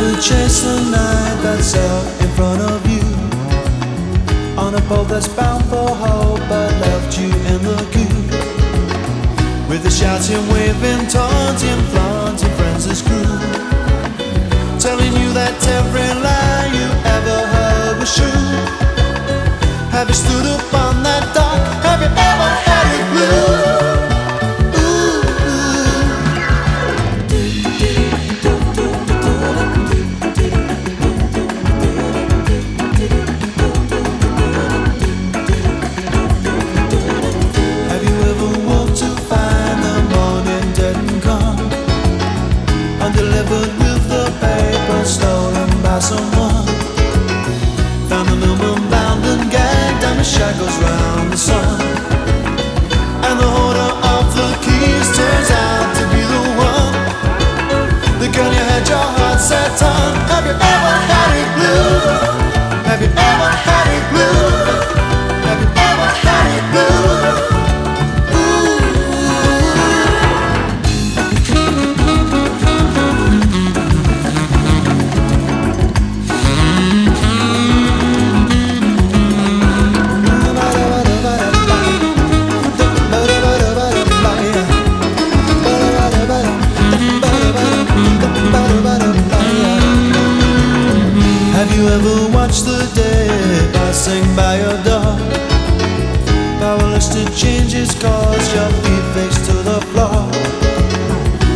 You ever the night that's out in front of you? On a boat that's bound for hope but left you in the queue. With the shouting, waving, taunting, flaunting friends as crew. Telling you that every lie you ever heard was true. Have you stood up To change its course, your feet face to the floor.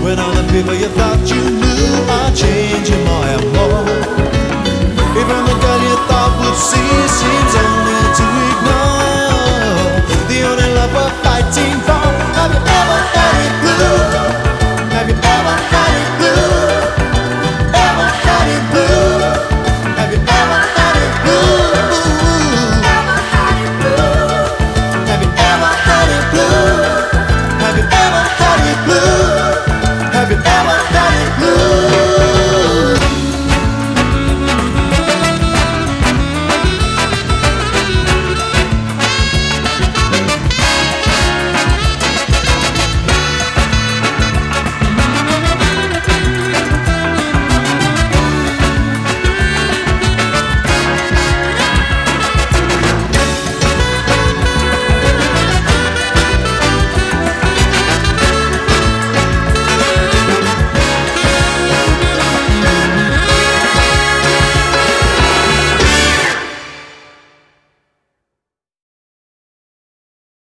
When all the people you thought you knew